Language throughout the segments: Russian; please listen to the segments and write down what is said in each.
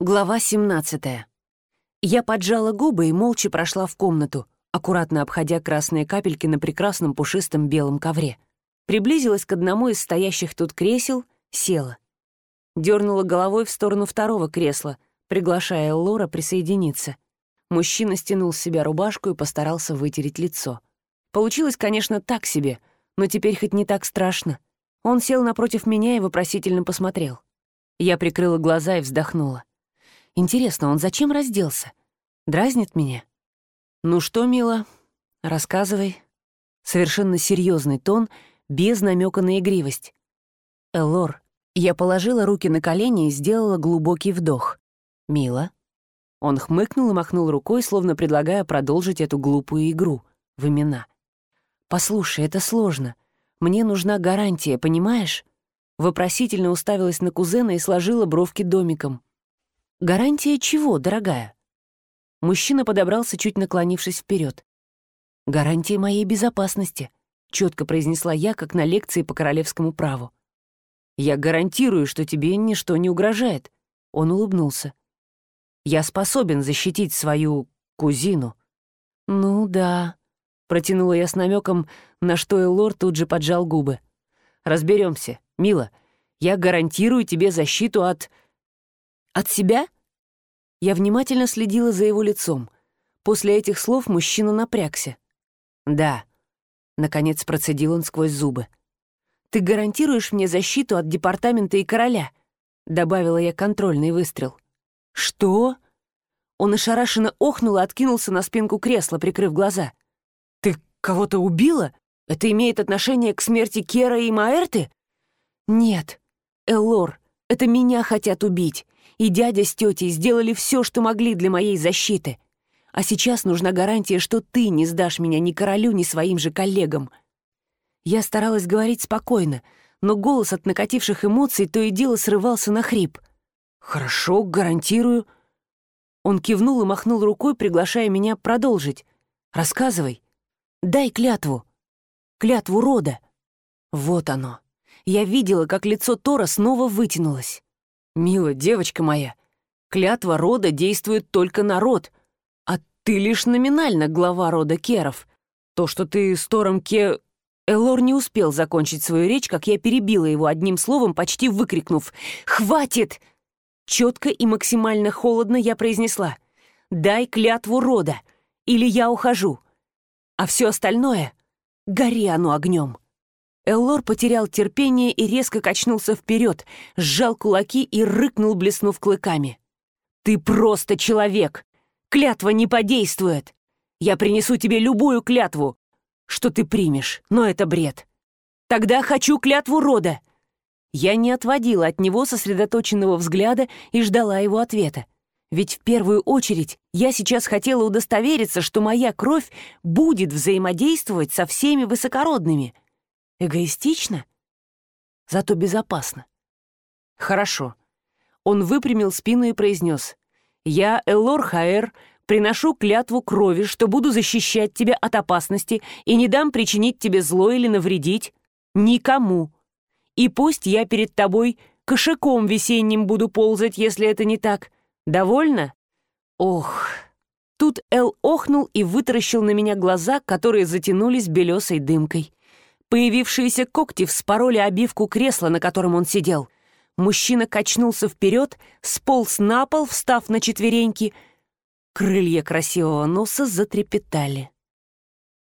Глава 17. Я поджала губы и молча прошла в комнату, аккуратно обходя красные капельки на прекрасном пушистом белом ковре. Приблизилась к одному из стоящих тут кресел, села. Дернула головой в сторону второго кресла, приглашая Лора присоединиться. Мужчина стянул с себя рубашку и постарался вытереть лицо. Получилось, конечно, так себе, но теперь хоть не так страшно. Он сел напротив меня и вопросительно посмотрел. Я прикрыла глаза и вздохнула. Интересно, он зачем разделся? Дразнит меня? Ну что, мила, рассказывай. Совершенно серьезный тон, без намека на игривость. Элор, я положила руки на колени и сделала глубокий вдох. Мила. Он хмыкнул и махнул рукой, словно предлагая продолжить эту глупую игру в имена. «Послушай, это сложно. Мне нужна гарантия, понимаешь?» Вопросительно уставилась на кузена и сложила бровки домиком. «Гарантия чего, дорогая?» Мужчина подобрался, чуть наклонившись вперед. «Гарантия моей безопасности», — четко произнесла я, как на лекции по королевскому праву. «Я гарантирую, что тебе ничто не угрожает», — он улыбнулся. «Я способен защитить свою кузину». «Ну да», — протянула я с намеком, на что Элор тут же поджал губы. Разберемся, мила. Я гарантирую тебе защиту от...» От себя? Я внимательно следила за его лицом. После этих слов мужчина напрягся. «Да», — наконец процедил он сквозь зубы. «Ты гарантируешь мне защиту от департамента и короля?» — добавила я контрольный выстрел. «Что?» Он ошарашенно охнул и откинулся на спинку кресла, прикрыв глаза. «Ты кого-то убила? Это имеет отношение к смерти Кера и Маэрты?» «Нет. Эллор, это меня хотят убить и дядя с тетей сделали все, что могли для моей защиты. А сейчас нужна гарантия, что ты не сдашь меня ни королю, ни своим же коллегам. Я старалась говорить спокойно, но голос от накативших эмоций то и дело срывался на хрип. «Хорошо, гарантирую». Он кивнул и махнул рукой, приглашая меня продолжить. «Рассказывай. Дай клятву. Клятву рода». Вот оно. Я видела, как лицо Тора снова вытянулось. «Мила, девочка моя, клятва рода действует только на род, а ты лишь номинально глава рода Керов. То, что ты с Тором Ке...» Элор не успел закончить свою речь, как я перебила его одним словом, почти выкрикнув «Хватит!» Четко и максимально холодно я произнесла «Дай клятву рода, или я ухожу, а все остальное — гори оно огнем». Эллор потерял терпение и резко качнулся вперед, сжал кулаки и рыкнул, блеснув клыками. «Ты просто человек! Клятва не подействует! Я принесу тебе любую клятву, что ты примешь, но это бред. Тогда хочу клятву рода!» Я не отводила от него сосредоточенного взгляда и ждала его ответа. Ведь в первую очередь я сейчас хотела удостовериться, что моя кровь будет взаимодействовать со всеми высокородными — Эгоистично? Зато безопасно. Хорошо. Он выпрямил спину и произнес. «Я, Эллор Хаэр, приношу клятву крови, что буду защищать тебя от опасности и не дам причинить тебе зло или навредить. Никому. И пусть я перед тобой кошаком весенним буду ползать, если это не так. Довольно? Ох. Тут Эл охнул и вытаращил на меня глаза, которые затянулись белесой дымкой. Появившиеся когти вспороли обивку кресла, на котором он сидел. Мужчина качнулся вперед, сполз на пол, встав на четвереньки. Крылья красивого носа затрепетали.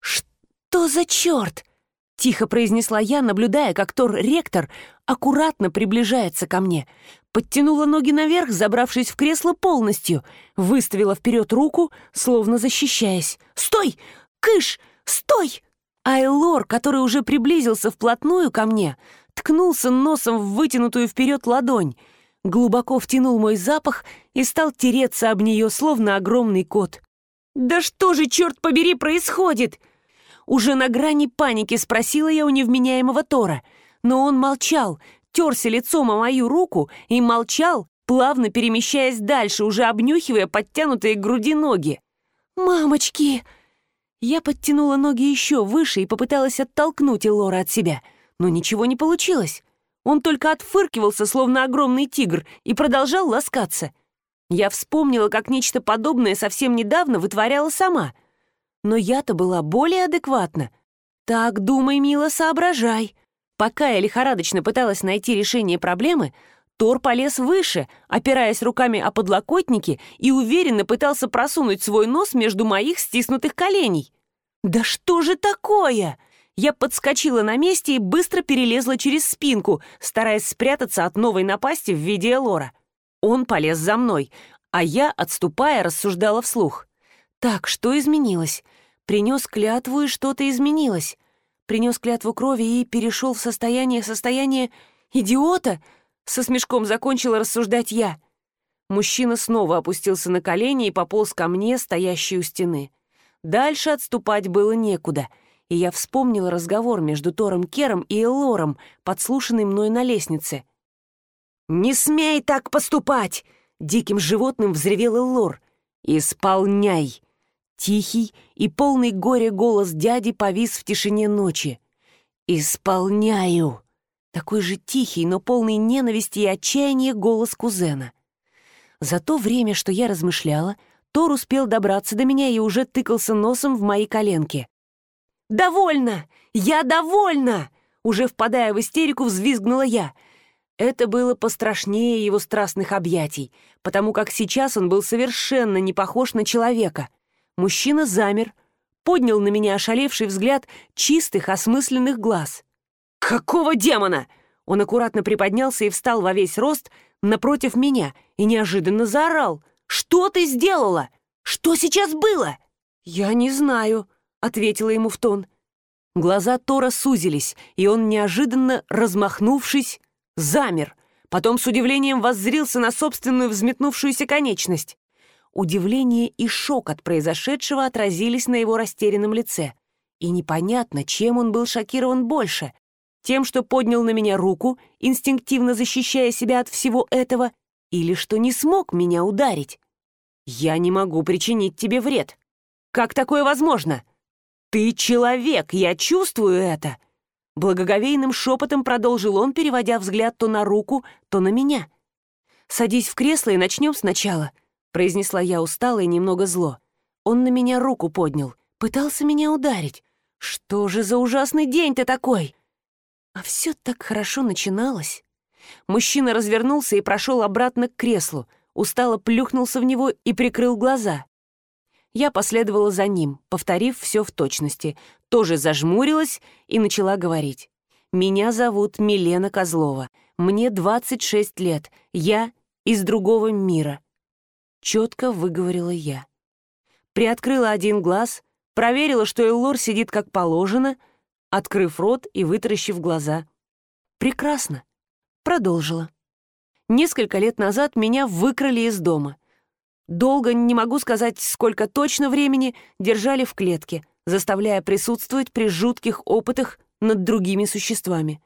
«Что за черт?» — тихо произнесла я, наблюдая, как Тор-ректор аккуратно приближается ко мне. Подтянула ноги наверх, забравшись в кресло полностью, выставила вперед руку, словно защищаясь. «Стой! Кыш! Стой!» Айлор, который уже приблизился вплотную ко мне, ткнулся носом в вытянутую вперед ладонь, глубоко втянул мой запах и стал тереться об нее, словно огромный кот. «Да что же, черт побери, происходит?» Уже на грани паники спросила я у невменяемого Тора, но он молчал, терся лицом о мою руку и молчал, плавно перемещаясь дальше, уже обнюхивая подтянутые к груди ноги. «Мамочки!» Я подтянула ноги еще выше и попыталась оттолкнуть Элора от себя, но ничего не получилось. Он только отфыркивался, словно огромный тигр, и продолжал ласкаться. Я вспомнила, как нечто подобное совсем недавно вытворяла сама. Но я-то была более адекватна. Так, думай, мило, соображай. Пока я лихорадочно пыталась найти решение проблемы, Тор полез выше, опираясь руками о подлокотники и уверенно пытался просунуть свой нос между моих стиснутых коленей. «Да что же такое?» Я подскочила на месте и быстро перелезла через спинку, стараясь спрятаться от новой напасти в виде Элора. Он полез за мной, а я, отступая, рассуждала вслух. «Так, что изменилось? Принес клятву, и что-то изменилось. Принес клятву крови и перешел в состояние состояние идиота?» Со смешком закончила рассуждать я. Мужчина снова опустился на колени и пополз ко мне, стоящей у стены. Дальше отступать было некуда — и я вспомнила разговор между Тором Кером и Элором, подслушанный мной на лестнице. «Не смей так поступать!» — диким животным взревел Эллор. «Исполняй!» Тихий и полный горя голос дяди повис в тишине ночи. «Исполняю!» Такой же тихий, но полный ненависти и отчаяния голос кузена. За то время, что я размышляла, Тор успел добраться до меня и уже тыкался носом в мои коленки. «Довольно! Я довольна!» Уже впадая в истерику, взвизгнула я. Это было пострашнее его страстных объятий, потому как сейчас он был совершенно не похож на человека. Мужчина замер, поднял на меня ошалевший взгляд чистых, осмысленных глаз. «Какого демона?» Он аккуратно приподнялся и встал во весь рост напротив меня и неожиданно заорал. «Что ты сделала? Что сейчас было?» «Я не знаю», ответила ему в тон. Глаза Тора сузились, и он, неожиданно размахнувшись, замер. Потом с удивлением воззрился на собственную взметнувшуюся конечность. Удивление и шок от произошедшего отразились на его растерянном лице. И непонятно, чем он был шокирован больше. Тем, что поднял на меня руку, инстинктивно защищая себя от всего этого, или что не смог меня ударить. «Я не могу причинить тебе вред. Как такое возможно?» «Ты человек, я чувствую это!» Благоговейным шепотом продолжил он, переводя взгляд то на руку, то на меня. «Садись в кресло и начнем сначала», — произнесла я устало и немного зло. Он на меня руку поднял, пытался меня ударить. «Что же за ужасный день ты такой?» А все так хорошо начиналось. Мужчина развернулся и прошел обратно к креслу, устало плюхнулся в него и прикрыл глаза. Я последовала за ним, повторив все в точности, тоже зажмурилась и начала говорить. «Меня зовут Милена Козлова. Мне 26 лет. Я из другого мира». Четко выговорила я. Приоткрыла один глаз, проверила, что Эллор сидит как положено, открыв рот и вытаращив глаза. «Прекрасно». Продолжила. Несколько лет назад меня выкрали из дома — Долго, не могу сказать, сколько точно времени, держали в клетке, заставляя присутствовать при жутких опытах над другими существами.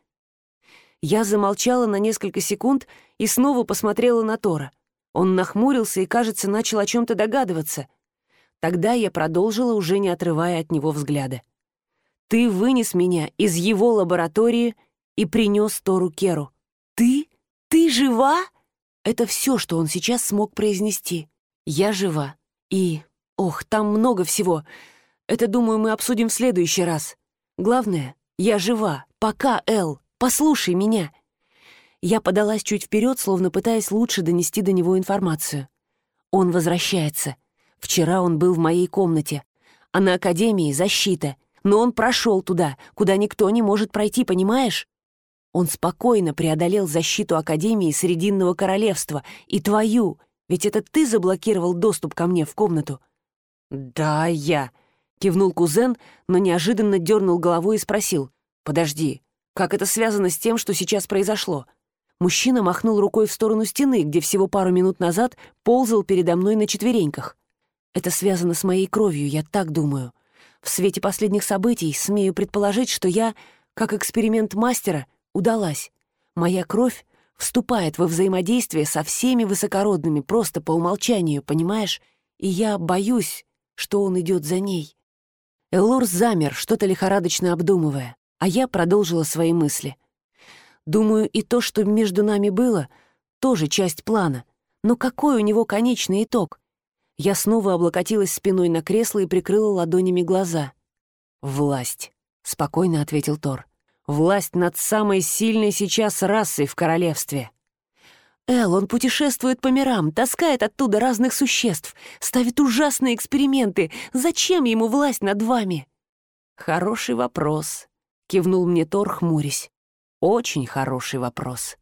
Я замолчала на несколько секунд и снова посмотрела на Тора. Он нахмурился и, кажется, начал о чем-то догадываться. Тогда я продолжила, уже не отрывая от него взгляда. «Ты вынес меня из его лаборатории и принес Тору Керу. Ты? Ты жива?» Это все, что он сейчас смог произнести. Я жива. И... Ох, там много всего. Это, думаю, мы обсудим в следующий раз. Главное, я жива. Пока, Эл. Послушай меня. Я подалась чуть вперед, словно пытаясь лучше донести до него информацию. Он возвращается. Вчера он был в моей комнате. А на Академии защита. Но он прошел туда, куда никто не может пройти, понимаешь? Он спокойно преодолел защиту Академии Срединного Королевства и твою, ведь это ты заблокировал доступ ко мне в комнату». «Да, я», — кивнул кузен, но неожиданно дернул головой и спросил. «Подожди, как это связано с тем, что сейчас произошло?» Мужчина махнул рукой в сторону стены, где всего пару минут назад ползал передо мной на четвереньках. «Это связано с моей кровью, я так думаю. В свете последних событий смею предположить, что я, как эксперимент мастера, удалась. Моя кровь вступает во взаимодействие со всеми высокородными просто по умолчанию, понимаешь? И я боюсь, что он идет за ней. Эллор замер, что-то лихорадочно обдумывая, а я продолжила свои мысли. Думаю, и то, что между нами было, тоже часть плана. Но какой у него конечный итог? Я снова облокотилась спиной на кресло и прикрыла ладонями глаза. «Власть», — спокойно ответил Тор. «Власть над самой сильной сейчас расой в королевстве». «Эл, он путешествует по мирам, таскает оттуда разных существ, ставит ужасные эксперименты. Зачем ему власть над вами?» «Хороший вопрос», — кивнул мне Тор, хмурясь. «Очень хороший вопрос».